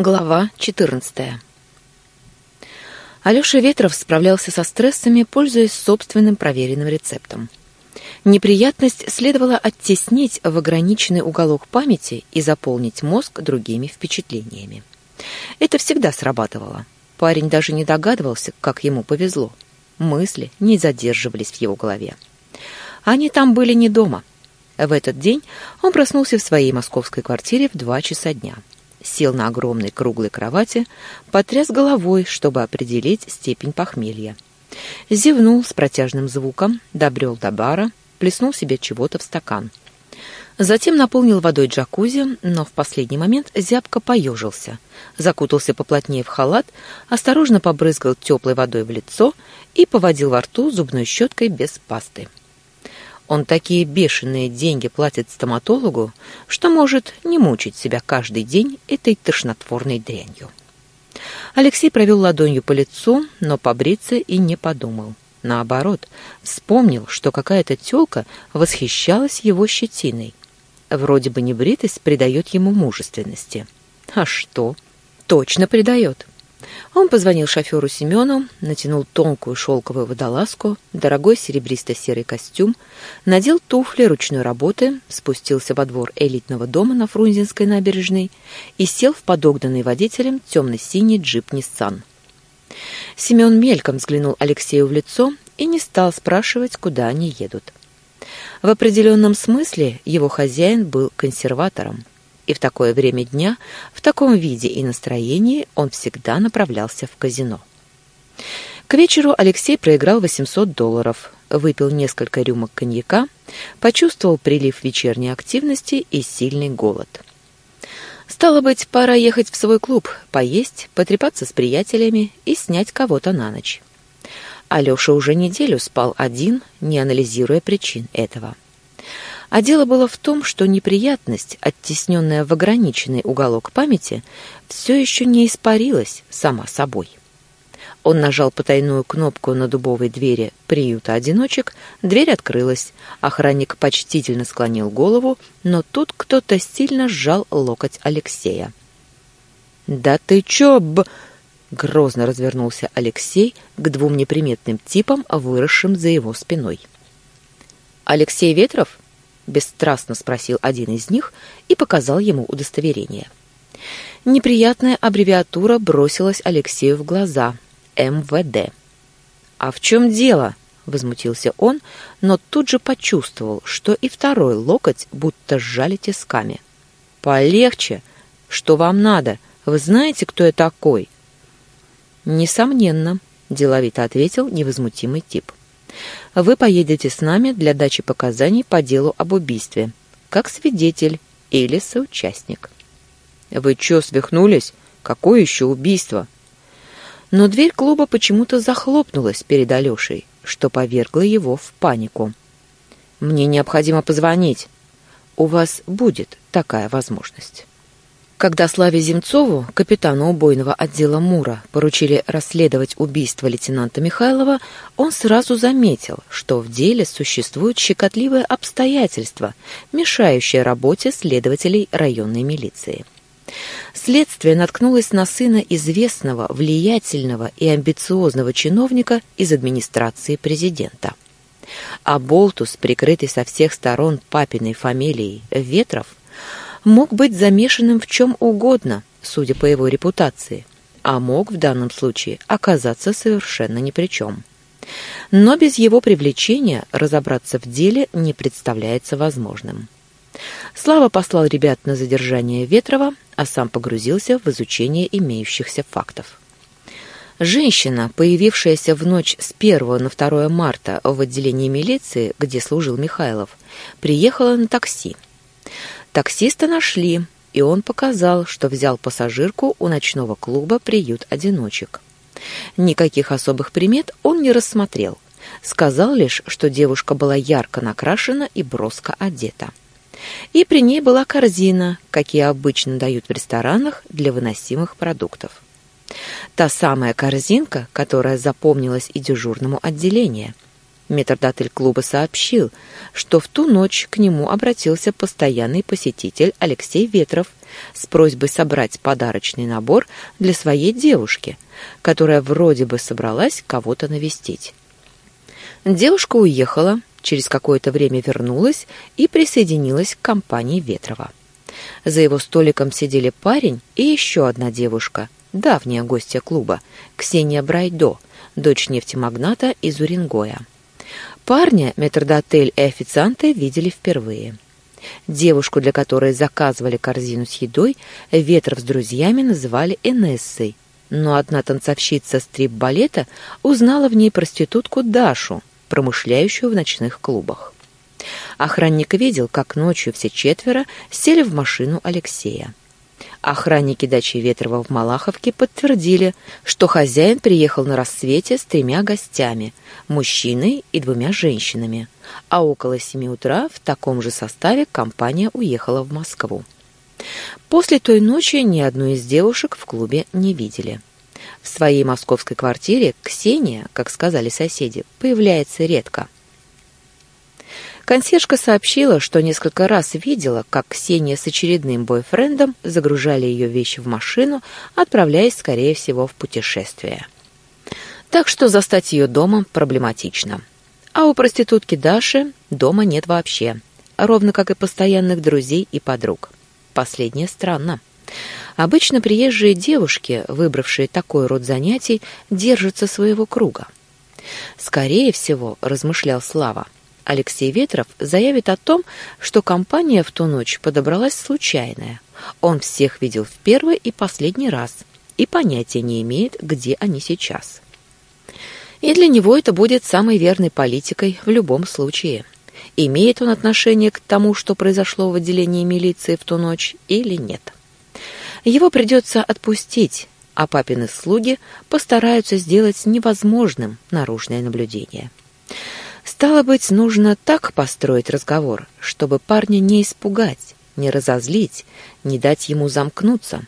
Глава 14. Алёша Ветров справлялся со стрессами, пользуясь собственным проверенным рецептом. Неприятность следовало оттеснить в ограниченный уголок памяти и заполнить мозг другими впечатлениями. Это всегда срабатывало. Парень даже не догадывался, как ему повезло. Мысли не задерживались в его голове. Они там были не дома. В этот день он проснулся в своей московской квартире в два часа дня сел на огромной круглой кровати, потряс головой, чтобы определить степень похмелья. Зевнул с протяжным звуком, добрел до бара, плеснул себе чего-то в стакан. Затем наполнил водой джакузи, но в последний момент зябко поежился, закутался поплотнее в халат, осторожно побрызгал теплой водой в лицо и поводил во рту зубной щеткой без пасты. Он такие бешеные деньги платит стоматологу, что может не мучить себя каждый день этой тошнотворной дрянью. Алексей провел ладонью по лицу, но побриться и не подумал. Наоборот, вспомнил, что какая-то тёлка восхищалась его щетиной. Вроде бы небритость придает ему мужественности. А что? Точно придает. Он позвонил шоферу Семену, натянул тонкую шелковую водолазку, дорогой серебристо-серый костюм, надел туфли ручной работы, спустился во двор элитного дома на Фрунзенской набережной и сел в подогнанный водителем темно-синий джип «Ниссан». Семен мельком взглянул Алексею в лицо и не стал спрашивать, куда они едут. В определенном смысле его хозяин был консерватором – и в такое время дня, в таком виде и настроении он всегда направлялся в казино. К вечеру Алексей проиграл 800 долларов, выпил несколько рюмок коньяка, почувствовал прилив вечерней активности и сильный голод. Стало быть, пора ехать в свой клуб, поесть, потрепаться с приятелями и снять кого-то на ночь. Алеша уже неделю спал один, не анализируя причин этого. А дело было в том, что неприятность, оттесненная в ограниченный уголок памяти, все еще не испарилась сама собой. Он нажал потайную кнопку на дубовой двери приюта одиночек, дверь открылась. Охранник почтительно склонил голову, но тут кто-то сильно сжал локоть Алексея. «Да ты чё, б...» Грозно развернулся Алексей к двум неприметным типам, выросшим за его спиной. «Алексей Ветров?» Бесстрастно спросил один из них и показал ему удостоверение. Неприятная аббревиатура бросилась Алексею в глаза. МВД. А в чем дело? возмутился он, но тут же почувствовал, что и второй локоть будто сжали тисками. Полегче. Что вам надо? Вы знаете, кто я такой? Несомненно, деловито ответил невозмутимый тип. Вы поедете с нами для дачи показаний по делу об убийстве, как свидетель или соучастник. Вы что, свихнулись? Какое еще убийство? Но дверь клуба почему-то захлопнулась перед Алешей, что повергло его в панику. Мне необходимо позвонить. У вас будет такая возможность. Когда Славе Земцову, капитану убойного отдела МУРа, поручили расследовать убийство лейтенанта Михайлова, он сразу заметил, что в деле существуют щекотливые обстоятельства, мешающие работе следователей районной милиции. Следствие наткнулось на сына известного, влиятельного и амбициозного чиновника из администрации президента. А Болтус, прикрытый со всех сторон папиной фамилией Ветров, мог быть замешанным в чем угодно, судя по его репутации, а мог в данном случае оказаться совершенно ни при чем. Но без его привлечения разобраться в деле не представляется возможным. Слава послал ребят на задержание Ветрова, а сам погрузился в изучение имеющихся фактов. Женщина, появившаяся в ночь с 1 на 2 марта в отделении милиции, где служил Михайлов, приехала на такси. Таксиста нашли, и он показал, что взял пассажирку у ночного клуба «Приют одиночек». Никаких особых примет он не рассмотрел. Сказал лишь, что девушка была ярко накрашена и броско одета. И при ней была корзина, какие обычно дают в ресторанах для выносимых продуктов. Та самая корзинка, которая запомнилась и дежурному отделению. Метрдотель клуба сообщил, что в ту ночь к нему обратился постоянный посетитель Алексей Ветров с просьбой собрать подарочный набор для своей девушки, которая вроде бы собралась кого-то навестить. Девушка уехала, через какое-то время вернулась и присоединилась к компании Ветрова. За его столиком сидели парень и еще одна девушка, давняя гостья клуба, Ксения Брайдо, дочь нефтемагната из Уренгоя. Парня метрдотель и официанты видели впервые. Девушку, для которой заказывали корзину с едой, Ветров с друзьями называли Энессой, но одна танцовщица стрип-балета узнала в ней проститутку Дашу, промышляющую в ночных клубах. Охранник видел, как ночью все четверо сели в машину Алексея. Охранники дачи Ветрова в Малаховке подтвердили, что хозяин приехал на рассвете с тремя гостями, мужчиной и двумя женщинами, а около семи утра в таком же составе компания уехала в Москву. После той ночи ни одну из девушек в клубе не видели. В своей московской квартире Ксения, как сказали соседи, появляется редко – Консьержка сообщила, что несколько раз видела, как Ксения с очередным бойфрендом загружали ее вещи в машину, отправляясь, скорее всего, в путешествие. Так что застать ее дома проблематично. А у проститутки Даши дома нет вообще, ровно как и постоянных друзей и подруг. Последнее странно. Обычно приезжие девушки, выбравшие такой род занятий, держатся своего круга. Скорее всего, размышлял Слава, — Алексей Ветров заявит о том, что компания в ту ночь подобралась случайная. Он всех видел в первый и последний раз и понятия не имеет, где они сейчас. И для него это будет самой верной политикой в любом случае. Имеет он отношение к тому, что произошло в отделении милиции в ту ночь, или нет. Его придется отпустить, а папины слуги постараются сделать невозможным наружное наблюдение. Стало быть, нужно так построить разговор, чтобы парня не испугать, не разозлить, не дать ему замкнуться,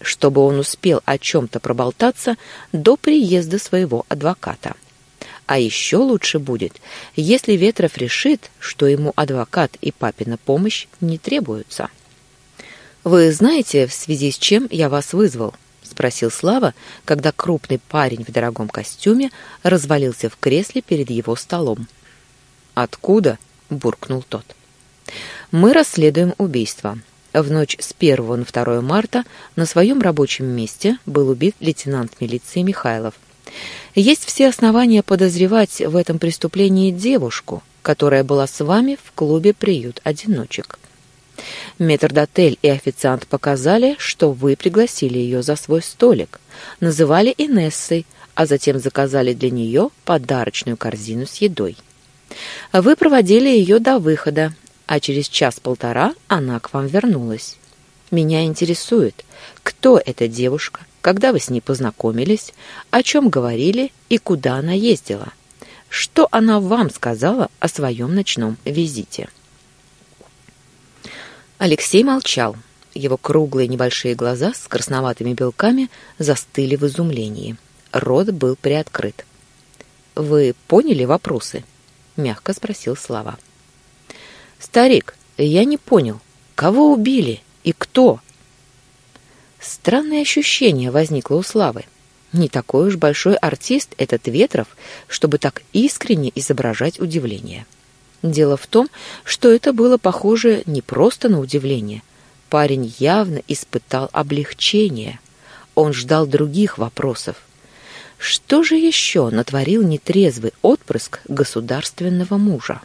чтобы он успел о чем-то проболтаться до приезда своего адвоката. А еще лучше будет, если Ветров решит, что ему адвокат и папина помощь не требуются. «Вы знаете, в связи с чем я вас вызвал?» — спросил Слава, когда крупный парень в дорогом костюме развалился в кресле перед его столом. «Откуда?» — буркнул тот. «Мы расследуем убийство. В ночь с 1 на 2 марта на своем рабочем месте был убит лейтенант милиции Михайлов. Есть все основания подозревать в этом преступлении девушку, которая была с вами в клубе «Приют одиночек». Метрдотель и официант показали, что вы пригласили ее за свой столик, называли Инессой, а затем заказали для нее подарочную корзину с едой. Вы проводили ее до выхода, а через час-полтора она к вам вернулась. Меня интересует, кто эта девушка, когда вы с ней познакомились, о чем говорили и куда она ездила. Что она вам сказала о своем ночном визите?» Алексей молчал. Его круглые небольшие глаза с красноватыми белками застыли в изумлении. Рот был приоткрыт. «Вы поняли вопросы?» — мягко спросил Слава. «Старик, я не понял, кого убили и кто?» Странное ощущение возникло у Славы. Не такой уж большой артист этот Ветров, чтобы так искренне изображать удивление. Дело в том, что это было похоже не просто на удивление. Парень явно испытал облегчение. Он ждал других вопросов. Что же еще натворил нетрезвый отпрыск государственного мужа?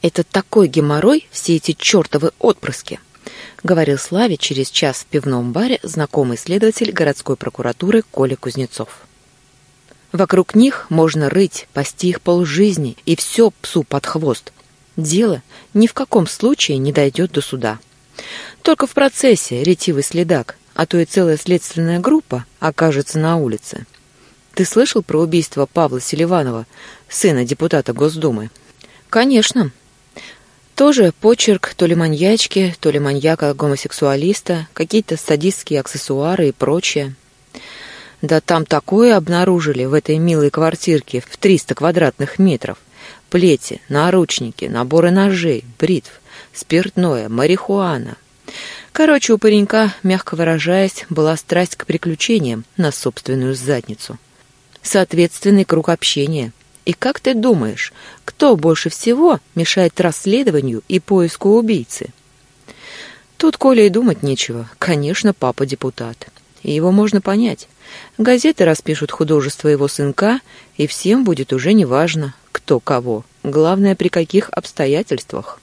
«Это такой геморрой, все эти чертовы отпрыски!» — говорил Славе через час в пивном баре знакомый следователь городской прокуратуры Коля Кузнецов. «Вокруг них можно рыть, пасти их полжизни, и все псу под хвост. Дело ни в каком случае не дойдет до суда. Только в процессе ретивый следак, а то и целая следственная группа окажется на улице». Ты слышал про убийство Павла Селиванова, сына депутата Госдумы? Конечно. Тоже почерк то ли маньячки, то ли маньяка-гомосексуалиста, какие-то садистские аксессуары и прочее. Да там такое обнаружили в этой милой квартирке в 300 квадратных метров. Плети, наручники, наборы ножей, бритв, спиртное, марихуана. Короче, у паренька, мягко выражаясь, была страсть к приключениям на собственную задницу. Соответственный круг общения. И как ты думаешь, кто больше всего мешает расследованию и поиску убийцы? Тут Коля и думать нечего. Конечно, папа депутат. И его можно понять. Газеты распишут художество его сынка, и всем будет уже неважно, кто кого. Главное, при каких обстоятельствах.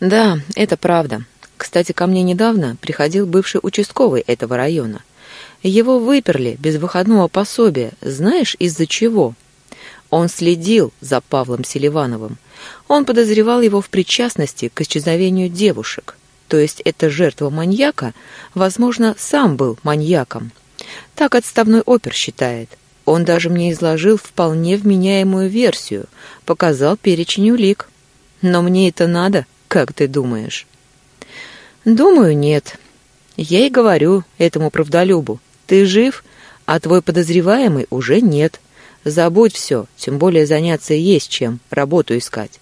Да, это правда. Кстати, ко мне недавно приходил бывший участковый этого района. Его выперли без выходного пособия. Знаешь, из-за чего? Он следил за Павлом Селивановым. Он подозревал его в причастности к исчезновению девушек то есть эта жертва маньяка, возможно, сам был маньяком. Так отставной опер считает. Он даже мне изложил вполне вменяемую версию, показал перечень улик. Но мне это надо, как ты думаешь? Думаю, нет. Я и говорю этому правдолюбу. Ты жив, а твой подозреваемый уже нет. Забудь все, тем более заняться есть чем, работу искать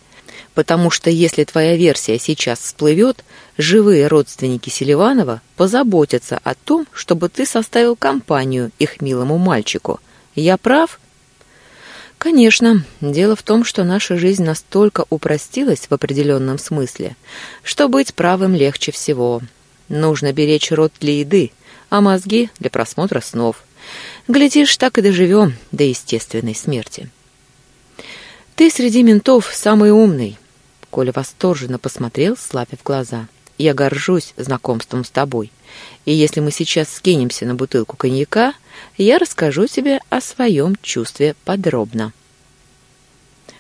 потому что если твоя версия сейчас всплывет, живые родственники Селиванова позаботятся о том, чтобы ты составил компанию их милому мальчику. Я прав? Конечно, дело в том, что наша жизнь настолько упростилась в определенном смысле, что быть правым легче всего. Нужно беречь рот для еды, а мозги для просмотра снов. Глядишь, так и доживем до естественной смерти. Ты среди ментов самый умный, Коля восторженно посмотрел Славе в глаза. «Я горжусь знакомством с тобой. И если мы сейчас скинемся на бутылку коньяка, я расскажу тебе о своем чувстве подробно».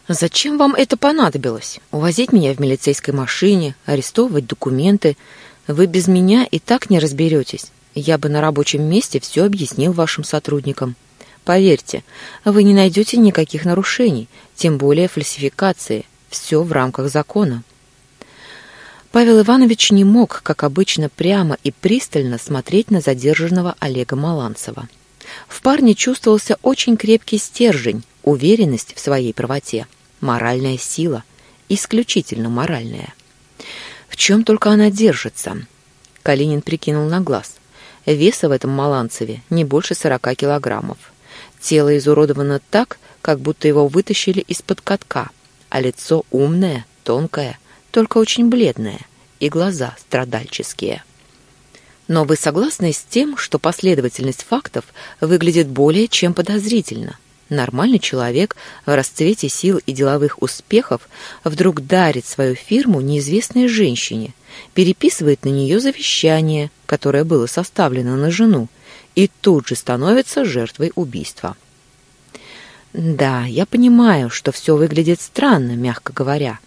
«Зачем вам это понадобилось? Увозить меня в милицейской машине, арестовывать документы? Вы без меня и так не разберетесь. Я бы на рабочем месте все объяснил вашим сотрудникам. Поверьте, вы не найдете никаких нарушений, тем более фальсификации все в рамках закона. Павел Иванович не мог, как обычно, прямо и пристально смотреть на задержанного Олега Маланцева. В парне чувствовался очень крепкий стержень, уверенность в своей правоте, моральная сила, исключительно моральная. В чем только она держится? Калинин прикинул на глаз. Веса в этом Маланцеве не больше сорока килограммов. Тело изуродовано так, как будто его вытащили из-под катка – а лицо умное, тонкое, только очень бледное, и глаза страдальческие. Но вы согласны с тем, что последовательность фактов выглядит более чем подозрительно? Нормальный человек в расцвете сил и деловых успехов вдруг дарит свою фирму неизвестной женщине, переписывает на нее завещание, которое было составлено на жену, и тут же становится жертвой убийства. Да, я понимаю, что все выглядит странно, мягко говоря,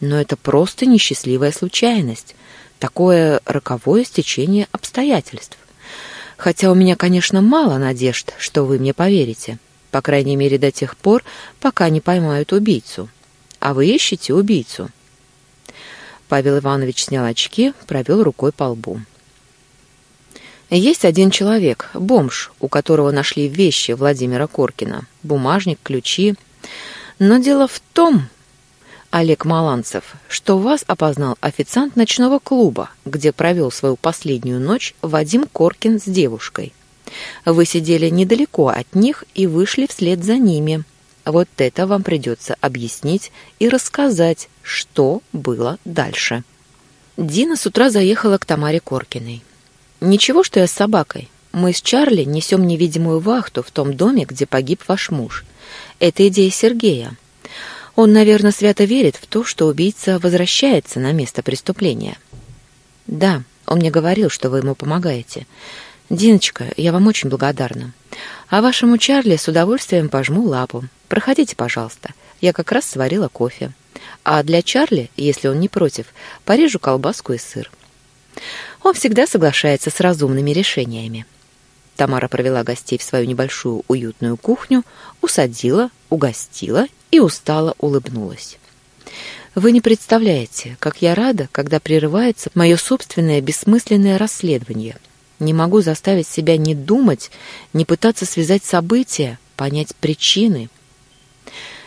но это просто несчастливая случайность, такое роковое стечение обстоятельств. Хотя у меня, конечно, мало надежд, что вы мне поверите, по крайней мере до тех пор, пока не поймают убийцу. А вы ищете убийцу. Павел Иванович снял очки, провел рукой по лбу. Есть один человек, бомж, у которого нашли вещи Владимира Коркина, бумажник, ключи. Но дело в том, Олег Маланцев, что вас опознал официант ночного клуба, где провел свою последнюю ночь Вадим Коркин с девушкой. Вы сидели недалеко от них и вышли вслед за ними. Вот это вам придется объяснить и рассказать, что было дальше. Дина с утра заехала к Тамаре Коркиной. «Ничего, что я с собакой. Мы с Чарли несем невидимую вахту в том доме, где погиб ваш муж. Это идея Сергея. Он, наверное, свято верит в то, что убийца возвращается на место преступления. Да, он мне говорил, что вы ему помогаете. Диночка, я вам очень благодарна. А вашему Чарли с удовольствием пожму лапу. Проходите, пожалуйста. Я как раз сварила кофе. А для Чарли, если он не против, порежу колбаску и сыр. Он всегда соглашается с разумными решениями. Тамара провела гостей в свою небольшую уютную кухню, усадила, угостила и устало улыбнулась. Вы не представляете, как я рада, когда прерывается мое собственное бессмысленное расследование. Не могу заставить себя не думать, не пытаться связать события, понять причины.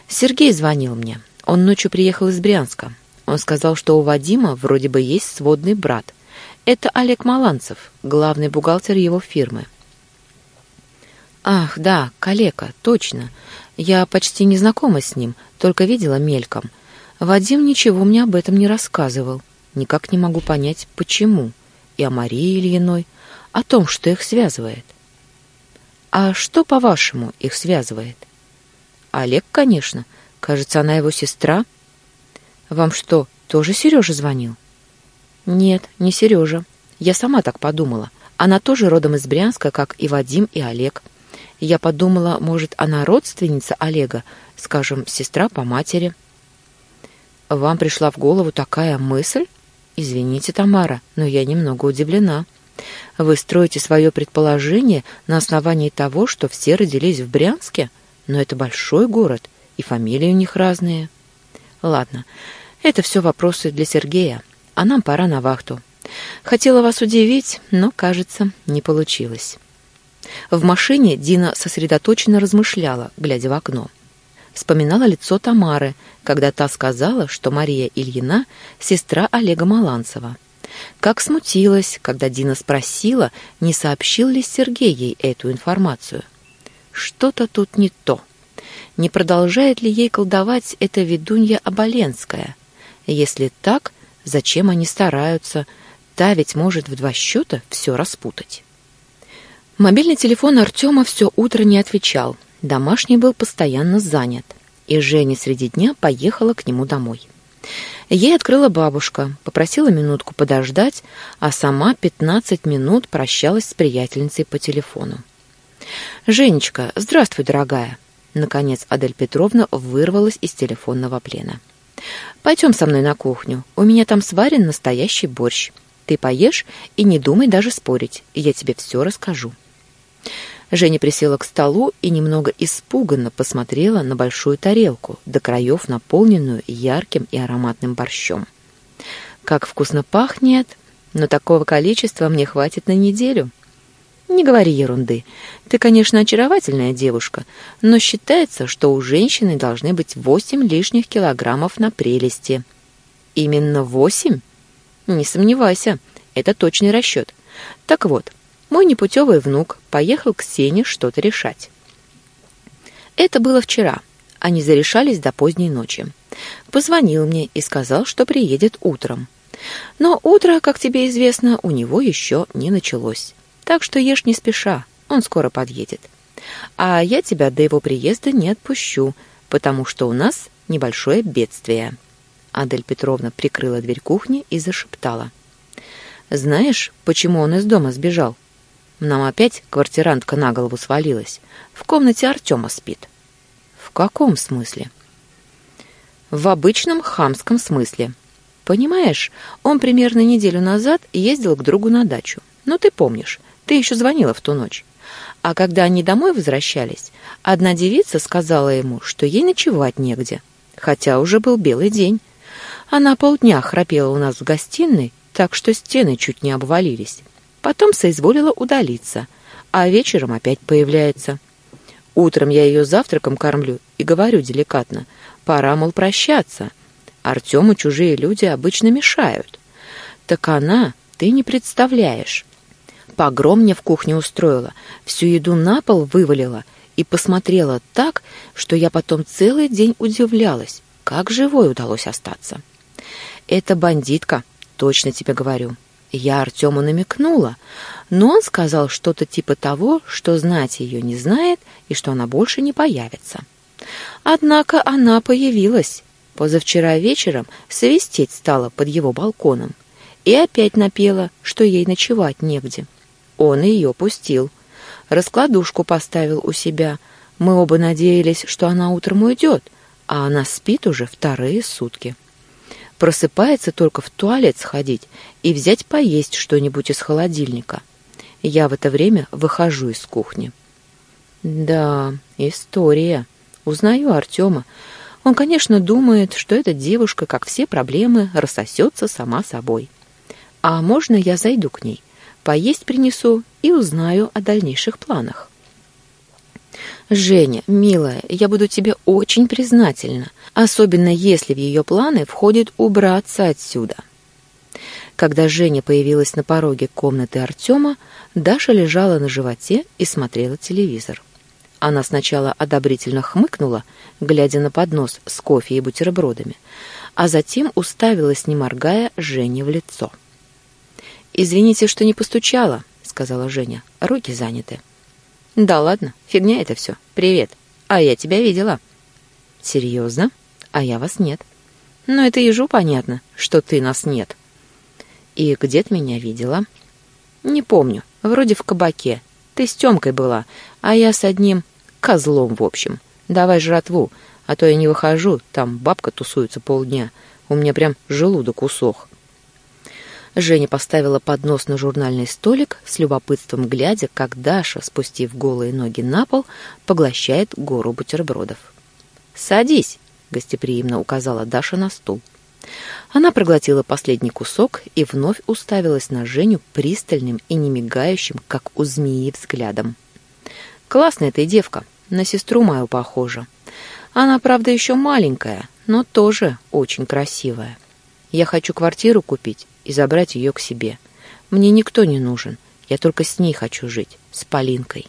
Сергей звонил мне. Он ночью приехал из Брянска. Он сказал, что у Вадима вроде бы есть сводный брат. Это Олег Маланцев, главный бухгалтер его фирмы. Ах, да, калека, точно. Я почти не знакома с ним, только видела мельком. Вадим ничего мне об этом не рассказывал. Никак не могу понять, почему. И о Марии Ильиной, о том, что их связывает. А что, по-вашему, их связывает? Олег, конечно. Кажется, она его сестра. Вам что, тоже Сережа звонил? Нет, не Сережа. Я сама так подумала. Она тоже родом из Брянска, как и Вадим и Олег. Я подумала, может, она родственница Олега, скажем, сестра по матери. Вам пришла в голову такая мысль? Извините, Тамара, но я немного удивлена. Вы строите свое предположение на основании того, что все родились в Брянске? Но это большой город, и фамилии у них разные. Ладно, это все вопросы для Сергея, а нам пора на вахту. Хотела вас удивить, но, кажется, не получилось. В машине Дина сосредоточенно размышляла, глядя в окно. Вспоминала лицо Тамары, когда та сказала, что Мария Ильина — сестра Олега Маланцева. Как смутилась, когда Дина спросила, не сообщил ли Сергей ей эту информацию. Что-то тут не то. Не продолжает ли ей колдовать эта ведунья Оболенская? Если так, зачем они стараются? Та ведь может в два счета все распутать. Мобильный телефон Артема все утро не отвечал. Домашний был постоянно занят. И Женя среди дня поехала к нему домой. Ей открыла бабушка, попросила минутку подождать, а сама пятнадцать минут прощалась с приятельницей по телефону. «Женечка, здравствуй, дорогая!» Наконец Адель Петровна вырвалась из телефонного плена. «Пойдем со мной на кухню. У меня там сварен настоящий борщ. Ты поешь и не думай даже спорить, я тебе все расскажу». Женя присела к столу и немного испуганно посмотрела на большую тарелку, до краев наполненную ярким и ароматным борщом. «Как вкусно пахнет! Но такого количества мне хватит на неделю». «Не говори ерунды. Ты, конечно, очаровательная девушка, но считается, что у женщины должны быть восемь лишних килограммов на прелести». «Именно восемь?» «Не сомневайся, это точный расчет. Так вот, мой непутевый внук поехал к Сене что-то решать. Это было вчера. Они зарешались до поздней ночи. Позвонил мне и сказал, что приедет утром. Но утро, как тебе известно, у него еще не началось. Так что ешь не спеша, он скоро подъедет. А я тебя до его приезда не отпущу, потому что у нас небольшое бедствие. Адель Петровна прикрыла дверь кухни и зашептала. «Знаешь, почему он из дома сбежал?» Нам опять квартирантка на голову свалилась. В комнате Артема спит. В каком смысле? В обычном хамском смысле. Понимаешь, он примерно неделю назад ездил к другу на дачу. Ну, ты помнишь, ты еще звонила в ту ночь. А когда они домой возвращались, одна девица сказала ему, что ей ночевать негде, хотя уже был белый день. Она полдня храпела у нас в гостиной, так что стены чуть не обвалились. Потом соизволила удалиться, а вечером опять появляется. Утром я ее завтраком кормлю и говорю деликатно, пора, мол, прощаться. Артему чужие люди обычно мешают. Так она, ты не представляешь. Погром мне в кухне устроила, всю еду на пол вывалила и посмотрела так, что я потом целый день удивлялась, как живой удалось остаться. Это бандитка, точно тебе говорю. Я Артему намекнула, но он сказал что-то типа того, что знать ее не знает и что она больше не появится. Однако она появилась. Позавчера вечером свистеть стала под его балконом и опять напела, что ей ночевать негде. Он ее пустил. Раскладушку поставил у себя. Мы оба надеялись, что она утром уйдет, а она спит уже вторые сутки. Просыпается только в туалет сходить и взять поесть что-нибудь из холодильника. Я в это время выхожу из кухни. Да, история. Узнаю Артема. Он, конечно, думает, что эта девушка, как все проблемы, рассосется сама собой. А можно я зайду к ней, поесть принесу и узнаю о дальнейших планах? «Женя, милая, я буду тебе очень признательна, особенно если в ее планы входит убраться отсюда». Когда Женя появилась на пороге комнаты Артема, Даша лежала на животе и смотрела телевизор. Она сначала одобрительно хмыкнула, глядя на поднос с кофе и бутербродами, а затем уставилась, не моргая, Жене в лицо. «Извините, что не постучала», — сказала Женя. «Руки заняты». «Да ладно, фигня это все. Привет. А я тебя видела». «Серьезно? А я вас нет». «Ну, это ежу понятно, что ты нас нет». «И где ты меня видела?» «Не помню. Вроде в кабаке. Ты с Тёмкой была, а я с одним козлом, в общем. Давай жратву, а то я не выхожу, там бабка тусуется полдня. У меня прям желудок усох». Женя поставила поднос на журнальный столик, с любопытством глядя, как Даша, спустив голые ноги на пол, поглощает гору бутербродов. «Садись», — гостеприимно указала Даша на стул. Она проглотила последний кусок и вновь уставилась на Женю пристальным и не мигающим, как у змеи, взглядом. «Классная ты девка, на сестру мою похожа. Она, правда, еще маленькая, но тоже очень красивая. Я хочу квартиру купить и забрать ее к себе. Мне никто не нужен, я только с ней хочу жить, с Полинкой».